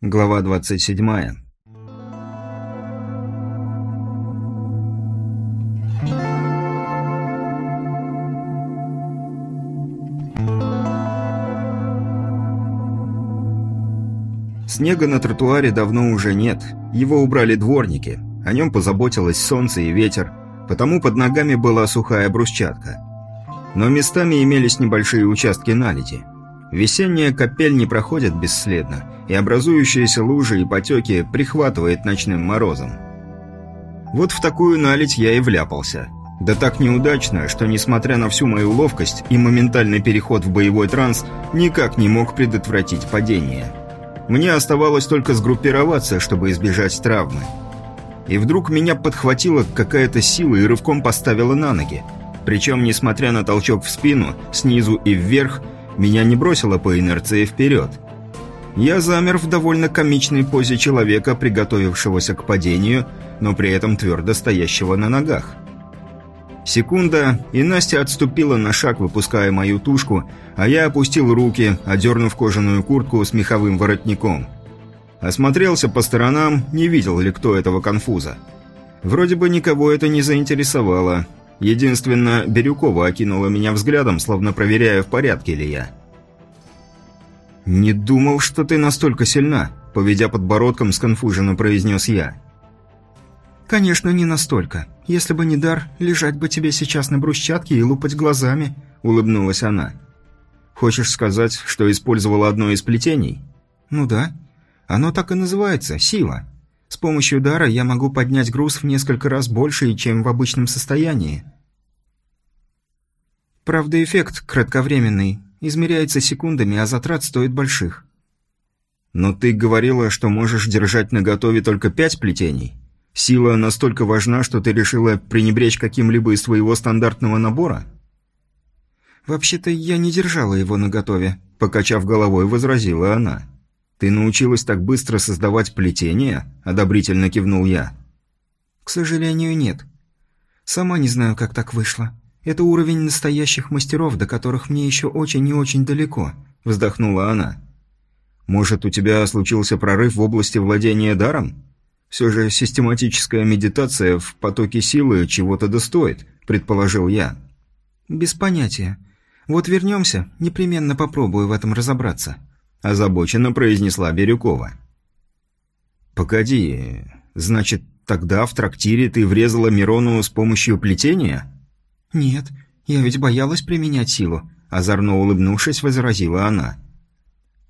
Глава 27. Снега на тротуаре давно уже нет. Его убрали дворники. О нем позаботилось солнце и ветер, потому под ногами была сухая брусчатка. Но местами имелись небольшие участки наледи. Весенняя капель не проходит бесследно, и образующиеся лужи и потеки прихватывает ночным морозом. Вот в такую наледь я и вляпался. Да так неудачно, что, несмотря на всю мою ловкость и моментальный переход в боевой транс, никак не мог предотвратить падение. Мне оставалось только сгруппироваться, чтобы избежать травмы. И вдруг меня подхватила какая-то сила и рывком поставила на ноги. Причем, несмотря на толчок в спину, снизу и вверх – меня не бросило по инерции вперед. Я замер в довольно комичной позе человека, приготовившегося к падению, но при этом твердо стоящего на ногах. Секунда, и Настя отступила на шаг, выпуская мою тушку, а я опустил руки, одернув кожаную куртку с меховым воротником. Осмотрелся по сторонам, не видел ли кто этого конфуза. Вроде бы никого это не заинтересовало, Единственно, Бирюкова окинула меня взглядом, словно проверяя, в порядке ли я. «Не думал, что ты настолько сильна», — поведя подбородком, сконфуженно произнес я. «Конечно, не настолько. Если бы не дар, лежать бы тебе сейчас на брусчатке и лупать глазами», — улыбнулась она. «Хочешь сказать, что использовала одно из плетений?» «Ну да. Оно так и называется — сила. С помощью дара я могу поднять груз в несколько раз больше, чем в обычном состоянии. Правда, эффект кратковременный. Измеряется секундами, а затрат стоит больших. Но ты говорила, что можешь держать наготове только пять плетений. Сила настолько важна, что ты решила пренебречь каким-либо из своего стандартного набора? Вообще-то я не держала его наготове, покачав головой, возразила она. «Ты научилась так быстро создавать плетения?» – одобрительно кивнул я. «К сожалению, нет. Сама не знаю, как так вышло. Это уровень настоящих мастеров, до которых мне еще очень и очень далеко», – вздохнула она. «Может, у тебя случился прорыв в области владения даром? Все же систематическая медитация в потоке силы чего-то достоит», – предположил я. «Без понятия. Вот вернемся, непременно попробую в этом разобраться». – озабоченно произнесла Бирюкова. «Погоди, значит, тогда в трактире ты врезала Мирону с помощью плетения?» «Нет, я ведь боялась применять силу», – озорно улыбнувшись, возразила она.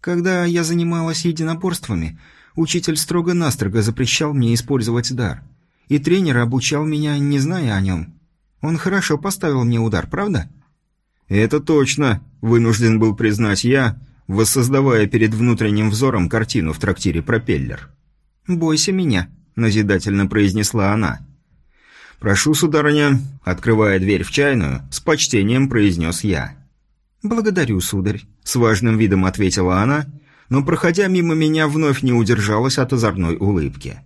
«Когда я занималась единоборствами, учитель строго-настрого запрещал мне использовать дар. И тренер обучал меня, не зная о нем. Он хорошо поставил мне удар, правда?» «Это точно», – вынужден был признать я, воссоздавая перед внутренним взором картину в трактире «Пропеллер». «Бойся меня», – назидательно произнесла она. «Прошу, сударыня», – открывая дверь в чайную, с почтением произнес я. «Благодарю, сударь», – с важным видом ответила она, но, проходя мимо меня, вновь не удержалась от озорной улыбки.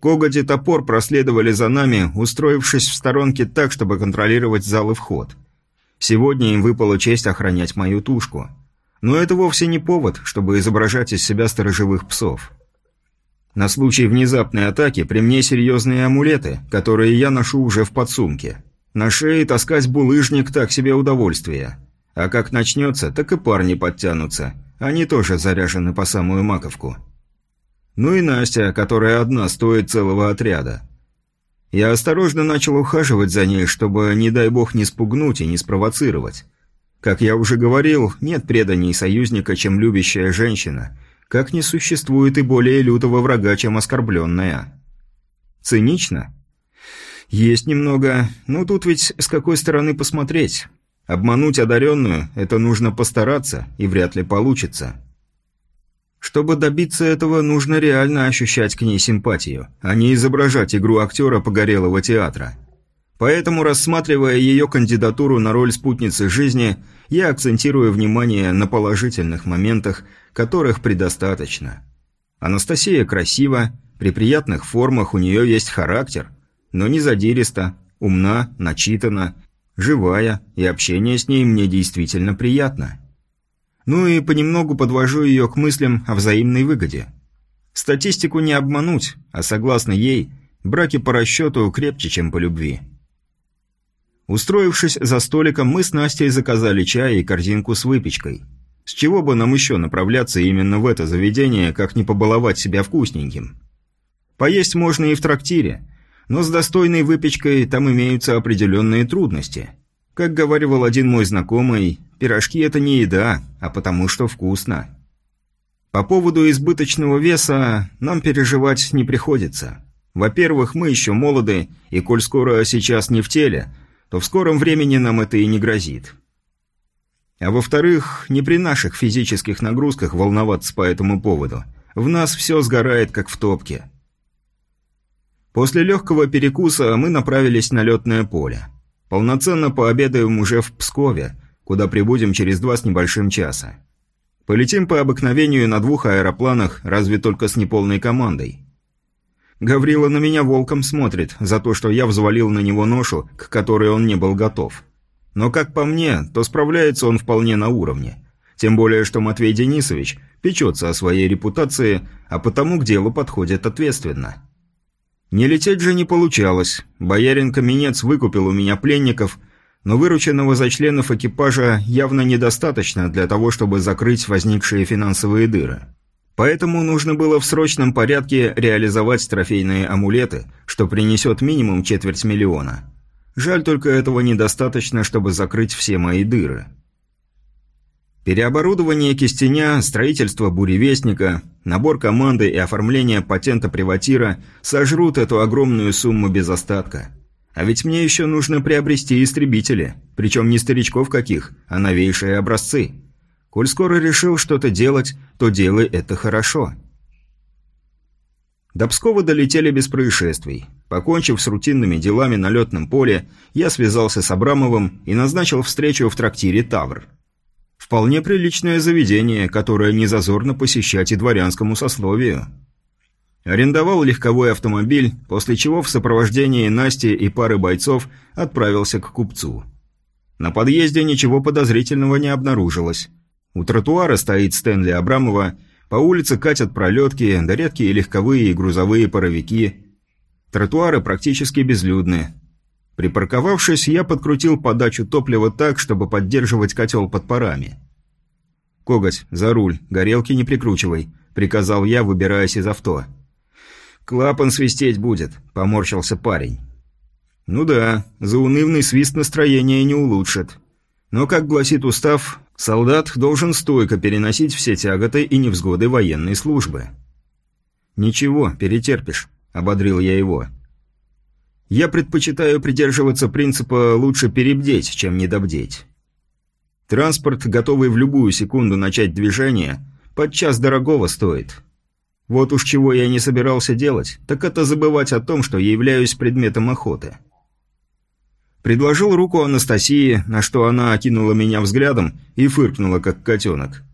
Коготь и топор проследовали за нами, устроившись в сторонке так, чтобы контролировать зал и вход. Сегодня им выпала честь охранять мою тушку – но это вовсе не повод, чтобы изображать из себя сторожевых псов. На случай внезапной атаки при мне серьезные амулеты, которые я ношу уже в подсумке. На шее таскать булыжник так себе удовольствие. А как начнется, так и парни подтянутся. Они тоже заряжены по самую маковку. Ну и Настя, которая одна стоит целого отряда. Я осторожно начал ухаживать за ней, чтобы, не дай бог, не спугнуть и не спровоцировать. Как я уже говорил, нет преданий союзника, чем любящая женщина, как не существует и более лютого врага, чем оскорбленная. Цинично? Есть немного, но тут ведь с какой стороны посмотреть. Обмануть одаренную – это нужно постараться, и вряд ли получится. Чтобы добиться этого, нужно реально ощущать к ней симпатию, а не изображать игру актера погорелого театра. Поэтому, рассматривая ее кандидатуру на роль спутницы жизни, я акцентирую внимание на положительных моментах, которых предостаточно. Анастасия красива, при приятных формах у нее есть характер, но не задириста, умна, начитана, живая, и общение с ней мне действительно приятно. Ну и понемногу подвожу ее к мыслям о взаимной выгоде. Статистику не обмануть, а согласно ей, браки по расчету крепче, чем по любви. Устроившись за столиком, мы с Настей заказали чай и корзинку с выпечкой. С чего бы нам еще направляться именно в это заведение, как не побаловать себя вкусненьким? Поесть можно и в трактире, но с достойной выпечкой там имеются определенные трудности. Как говорил один мой знакомый, пирожки – это не еда, а потому что вкусно. По поводу избыточного веса нам переживать не приходится. Во-первых, мы еще молоды, и коль скоро сейчас не в теле – то в скором времени нам это и не грозит. А во-вторых, не при наших физических нагрузках волноваться по этому поводу. В нас все сгорает, как в топке. После легкого перекуса мы направились на летное поле. Полноценно пообедаем уже в Пскове, куда прибудем через два с небольшим часа. Полетим по обыкновению на двух аэропланах, разве только с неполной командой. Гаврила на меня волком смотрит за то, что я взвалил на него ношу, к которой он не был готов. Но, как по мне, то справляется он вполне на уровне. Тем более, что Матвей Денисович печется о своей репутации, а потому к делу подходит ответственно. Не лететь же не получалось. Боярин Каменец выкупил у меня пленников, но вырученного за членов экипажа явно недостаточно для того, чтобы закрыть возникшие финансовые дыры. Поэтому нужно было в срочном порядке реализовать трофейные амулеты, что принесет минимум четверть миллиона. Жаль только этого недостаточно, чтобы закрыть все мои дыры. Переоборудование кистеня, строительство буревестника, набор команды и оформление патента приватира сожрут эту огромную сумму без остатка. А ведь мне еще нужно приобрести истребители, причем не старичков каких, а новейшие образцы. Коль скоро решил что-то делать, то делай это хорошо. До Пскова долетели без происшествий. Покончив с рутинными делами на летном поле, я связался с Абрамовым и назначил встречу в трактире «Тавр». Вполне приличное заведение, которое не зазорно посещать и дворянскому сословию. Арендовал легковой автомобиль, после чего в сопровождении Насти и пары бойцов отправился к купцу. На подъезде ничего подозрительного не обнаружилось. У тротуара стоит Стэнли Абрамова, по улице катят пролетки, да редкие легковые и грузовые паровики. Тротуары практически безлюдны. Припарковавшись, я подкрутил подачу топлива так, чтобы поддерживать котел под парами. «Коготь, за руль, горелки не прикручивай», — приказал я, выбираясь из авто. «Клапан свистеть будет», — поморщился парень. «Ну да, заунывный свист настроения не улучшит. Но, как гласит устав, солдат должен стойко переносить все тяготы и невзгоды военной службы. «Ничего, перетерпишь», — ободрил я его. «Я предпочитаю придерживаться принципа «лучше перебдеть, чем недобдеть». Транспорт, готовый в любую секунду начать движение, подчас дорогого стоит. Вот уж чего я не собирался делать, так это забывать о том, что являюсь предметом охоты». Предложил руку Анастасии, на что она окинула меня взглядом и фыркнула, как котенок.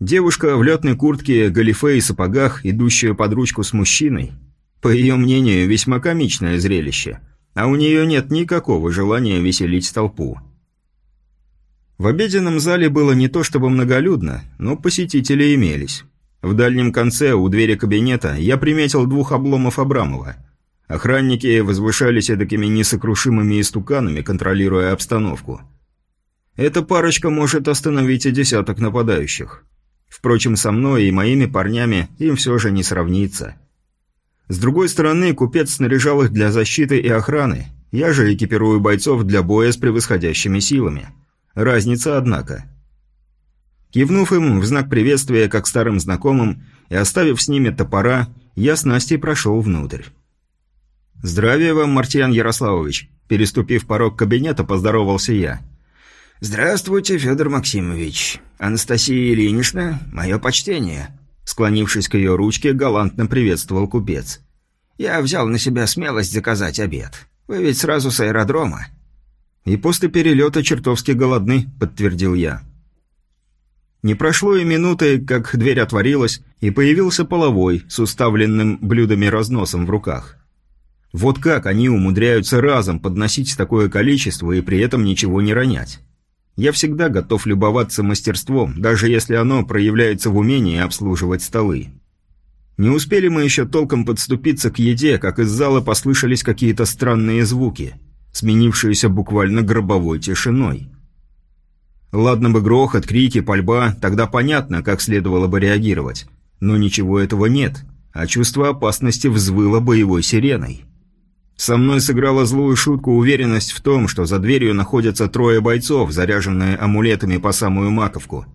Девушка в летной куртке, галифе и сапогах, идущая под ручку с мужчиной. По ее мнению, весьма комичное зрелище, а у нее нет никакого желания веселить толпу. В обеденном зале было не то чтобы многолюдно, но посетители имелись. В дальнем конце, у двери кабинета, я приметил двух обломов Абрамова – Охранники возвышались такими несокрушимыми истуканами, контролируя обстановку. Эта парочка может остановить и десяток нападающих. Впрочем, со мной и моими парнями им все же не сравнится. С другой стороны, купец снаряжал их для защиты и охраны. Я же экипирую бойцов для боя с превосходящими силами. Разница, однако. Кивнув им в знак приветствия, как старым знакомым, и оставив с ними топора, я с Настей прошел внутрь. «Здравия вам, Мартьян Ярославович!» Переступив порог кабинета, поздоровался я. «Здравствуйте, Федор Максимович. Анастасия Ильинична, мое почтение!» Склонившись к ее ручке, галантно приветствовал купец. «Я взял на себя смелость заказать обед. Вы ведь сразу с аэродрома». «И после перелета чертовски голодны», — подтвердил я. Не прошло и минуты, как дверь отворилась, и появился половой с уставленным блюдами разносом в руках. Вот как они умудряются разом подносить такое количество и при этом ничего не ронять? Я всегда готов любоваться мастерством, даже если оно проявляется в умении обслуживать столы. Не успели мы еще толком подступиться к еде, как из зала послышались какие-то странные звуки, сменившиеся буквально гробовой тишиной. Ладно бы грохот, крики, пальба, тогда понятно, как следовало бы реагировать. Но ничего этого нет, а чувство опасности взвыло боевой сиреной. Со мной сыграла злую шутку уверенность в том, что за дверью находятся трое бойцов, заряженные амулетами по самую маковку.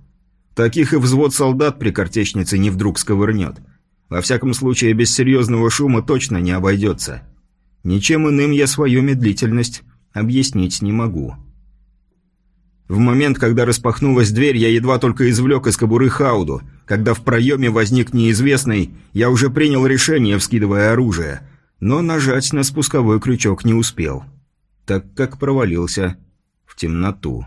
Таких и взвод солдат при картечнице не вдруг сковырнет. Во всяком случае, без серьезного шума точно не обойдется. Ничем иным я свою медлительность объяснить не могу. В момент, когда распахнулась дверь, я едва только извлек из кобуры хауду. Когда в проеме возник неизвестный, я уже принял решение, вскидывая оружие – но нажать на спусковой крючок не успел, так как провалился в темноту.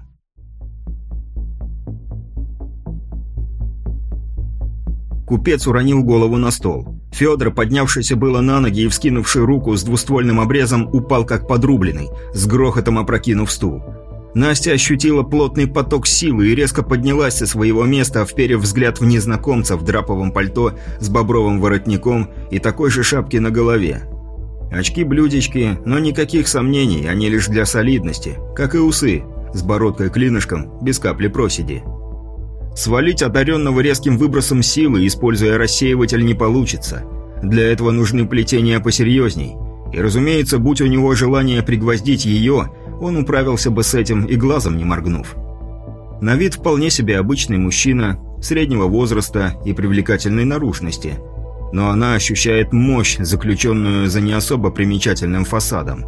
Купец уронил голову на стол. Федор, поднявшийся было на ноги и вскинувший руку с двуствольным обрезом, упал как подрубленный, с грохотом опрокинув стул. Настя ощутила плотный поток силы и резко поднялась со своего места, вперев взгляд в незнакомца в драповом пальто с бобровым воротником и такой же шапке на голове. Очки-блюдечки, но никаких сомнений, они лишь для солидности, как и усы, с бородкой-клинышком, без капли проседи. Свалить одаренного резким выбросом силы, используя рассеиватель, не получится. Для этого нужны плетения посерьезней. И, разумеется, будь у него желание пригвоздить ее, он управился бы с этим и глазом не моргнув. На вид вполне себе обычный мужчина, среднего возраста и привлекательной наружности – но она ощущает мощь, заключенную за не особо примечательным фасадом.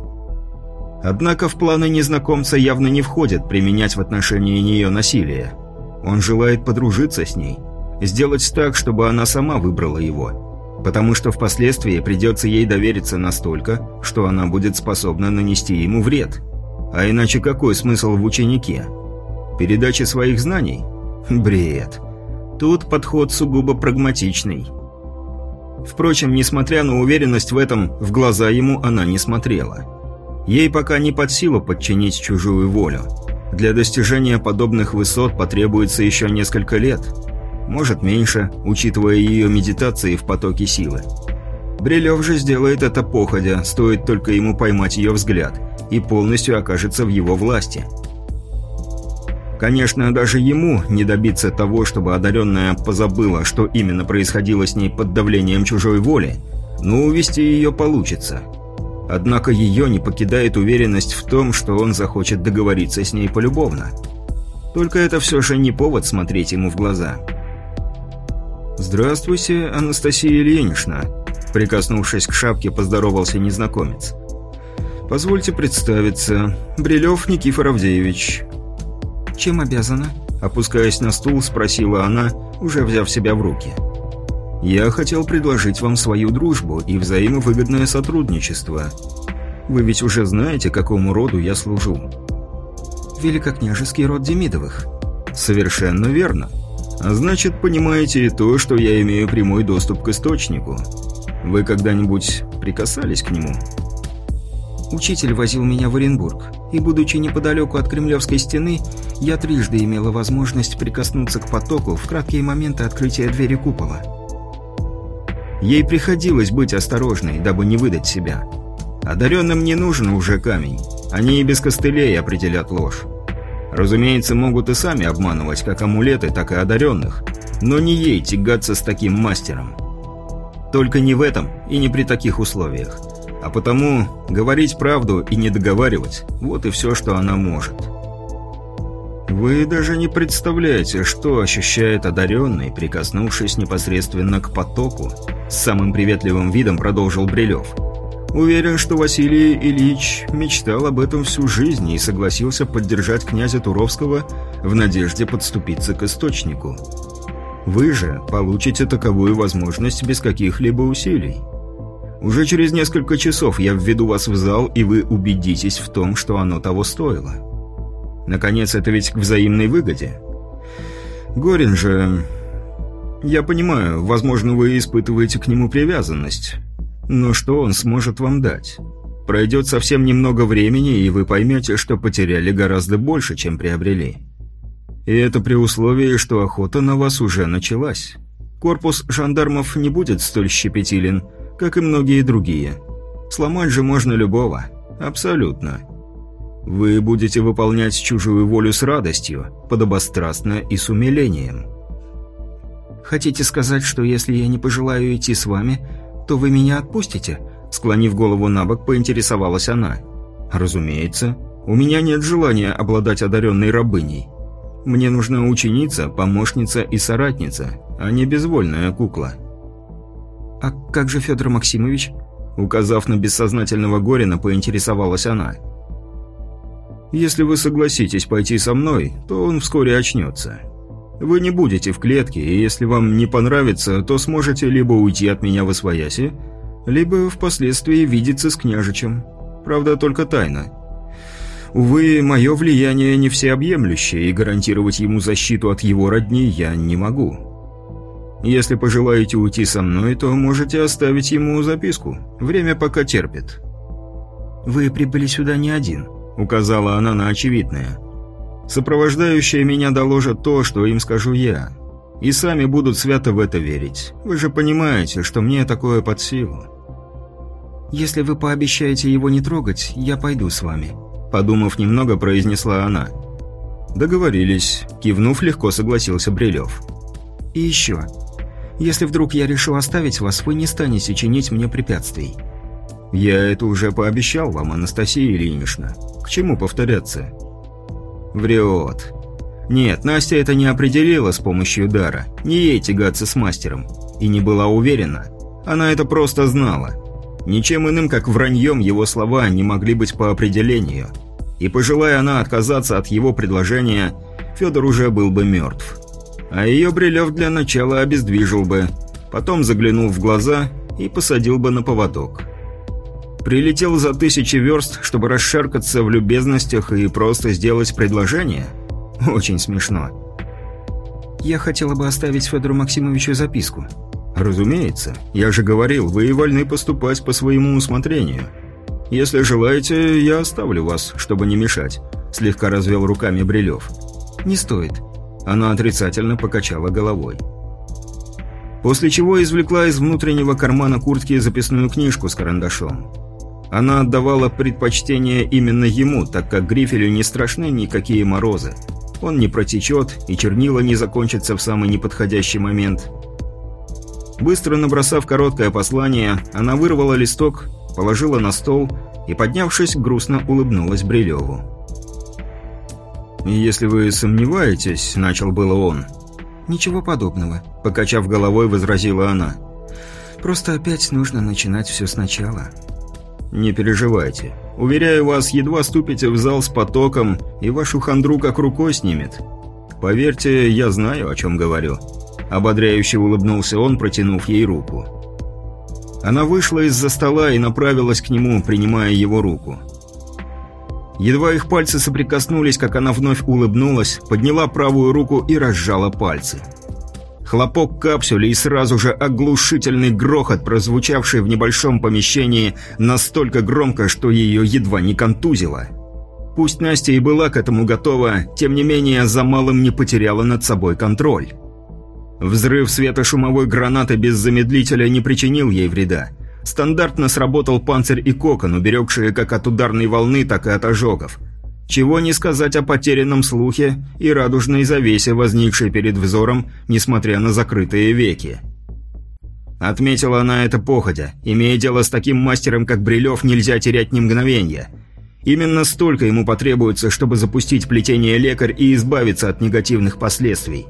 Однако в планы незнакомца явно не входит применять в отношении нее насилие. Он желает подружиться с ней, сделать так, чтобы она сама выбрала его, потому что впоследствии придется ей довериться настолько, что она будет способна нанести ему вред. А иначе какой смысл в ученике? Передача своих знаний? Бред. Тут подход сугубо прагматичный. Впрочем, несмотря на уверенность в этом, в глаза ему она не смотрела. Ей пока не под силу подчинить чужую волю. Для достижения подобных высот потребуется еще несколько лет. Может, меньше, учитывая ее медитации в потоке силы. Брилев же сделает это походя, стоит только ему поймать ее взгляд, и полностью окажется в его власти – Конечно, даже ему не добиться того, чтобы одаренная позабыла, что именно происходило с ней под давлением чужой воли, но увести ее получится. Однако ее не покидает уверенность в том, что он захочет договориться с ней полюбовно. Только это все же не повод смотреть ему в глаза. «Здравствуйте, Анастасия Ильинична», – прикоснувшись к шапке, поздоровался незнакомец. «Позвольте представиться. Брилев Никифор Авдеевич, «Чем обязана?» Опускаясь на стул, спросила она, уже взяв себя в руки. «Я хотел предложить вам свою дружбу и взаимовыгодное сотрудничество. Вы ведь уже знаете, какому роду я служу?» «Великокняжеский род Демидовых». «Совершенно верно. А значит, понимаете и то, что я имею прямой доступ к источнику. Вы когда-нибудь прикасались к нему?» Учитель возил меня в Оренбург, и, будучи неподалеку от Кремлевской стены, я трижды имела возможность прикоснуться к потоку в краткие моменты открытия двери купола. Ей приходилось быть осторожной, дабы не выдать себя. Одаренным не нужен уже камень. Они и без костылей определят ложь. Разумеется, могут и сами обманывать как амулеты, так и одаренных. Но не ей тягаться с таким мастером. Только не в этом и не при таких условиях. А потому говорить правду и не договаривать – вот и все, что она может. Вы даже не представляете, что ощущает одаренный, прикоснувшись непосредственно к потоку. С самым приветливым видом продолжил Брилев. Уверен, что Василий Ильич мечтал об этом всю жизнь и согласился поддержать князя Туровского в надежде подступиться к источнику. Вы же получите таковую возможность без каких-либо усилий. Уже через несколько часов я введу вас в зал, и вы убедитесь в том, что оно того стоило. Наконец, это ведь к взаимной выгоде. Горин же... Я понимаю, возможно, вы испытываете к нему привязанность. Но что он сможет вам дать? Пройдет совсем немного времени, и вы поймете, что потеряли гораздо больше, чем приобрели. И это при условии, что охота на вас уже началась. Корпус жандармов не будет столь щепетилен, как и многие другие. Сломать же можно любого. Абсолютно. Вы будете выполнять чужую волю с радостью, подобострастно и с умилением. «Хотите сказать, что если я не пожелаю идти с вами, то вы меня отпустите?» Склонив голову на бок, поинтересовалась она. «Разумеется. У меня нет желания обладать одаренной рабыней. Мне нужна ученица, помощница и соратница, а не безвольная кукла». «А как же Федор Максимович?» Указав на бессознательного Горина, поинтересовалась она. «Если вы согласитесь пойти со мной, то он вскоре очнется. Вы не будете в клетке, и если вам не понравится, то сможете либо уйти от меня в освояси, либо впоследствии видеться с княжичем. Правда, только тайно. Увы, мое влияние не всеобъемлющее, и гарантировать ему защиту от его родни я не могу. Если пожелаете уйти со мной, то можете оставить ему записку. Время пока терпит». «Вы прибыли сюда не один», — указала она на очевидное. «Сопровождающие меня доложат то, что им скажу я. И сами будут свято в это верить. Вы же понимаете, что мне такое под силу». «Если вы пообещаете его не трогать, я пойду с вами», — подумав немного, произнесла она. «Договорились», — кивнув, легко согласился Брилев. «И еще. Если вдруг я решу оставить вас, вы не станете чинить мне препятствий». «Я это уже пообещал вам, Анастасия Ильинична. К чему повторяться?» «Врет. Нет, Настя это не определила с помощью дара. Не ей тягаться с мастером. И не была уверена. Она это просто знала. Ничем иным, как враньем его слова не могли быть по определению. И пожелая она отказаться от его предложения, Федор уже был бы мертв. А ее Брилев для начала обездвижил бы, потом заглянул в глаза и посадил бы на поводок. Прилетел за тысячи верст, чтобы расшаркаться в любезностях и просто сделать предложение? Очень смешно. Я хотела бы оставить Федору Максимовичу записку. Разумеется. Я же говорил, вы вольны поступать по своему усмотрению. Если желаете, я оставлю вас, чтобы не мешать. Слегка развел руками Брилев. Не стоит. Она отрицательно покачала головой. После чего извлекла из внутреннего кармана куртки записную книжку с карандашом. Она отдавала предпочтение именно ему, так как Грифелю не страшны никакие морозы. Он не протечет, и чернила не закончатся в самый неподходящий момент. Быстро набросав короткое послание, она вырвала листок, положила на стол и, поднявшись, грустно улыбнулась Брилеву. «Если вы сомневаетесь», — начал было он. «Ничего подобного», — покачав головой, возразила она. «Просто опять нужно начинать все сначала». «Не переживайте. Уверяю вас, едва ступите в зал с потоком, и вашу хандру как рукой снимет. Поверьте, я знаю, о чем говорю». Ободряюще улыбнулся он, протянув ей руку. Она вышла из-за стола и направилась к нему, принимая его руку. Едва их пальцы соприкоснулись, как она вновь улыбнулась, подняла правую руку и разжала пальцы. Хлопок капсюли и сразу же оглушительный грохот, прозвучавший в небольшом помещении настолько громко, что ее едва не контузило. Пусть Настя и была к этому готова, тем не менее за малым не потеряла над собой контроль. Взрыв светошумовой гранаты без замедлителя не причинил ей вреда. Стандартно сработал панцирь и кокон, уберегшие как от ударной волны, так и от ожогов. Чего не сказать о потерянном слухе и радужной завесе, возникшей перед взором, несмотря на закрытые веки. Отметила она это походя. Имея дело с таким мастером, как Брилев, нельзя терять ни мгновения. Именно столько ему потребуется, чтобы запустить плетение лекарь и избавиться от негативных последствий.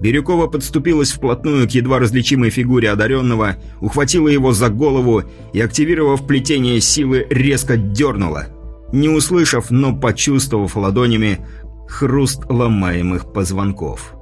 Бирюкова подступилась вплотную к едва различимой фигуре одаренного, ухватила его за голову и, активировав плетение силы, резко дернула, не услышав, но почувствовав ладонями хруст ломаемых позвонков.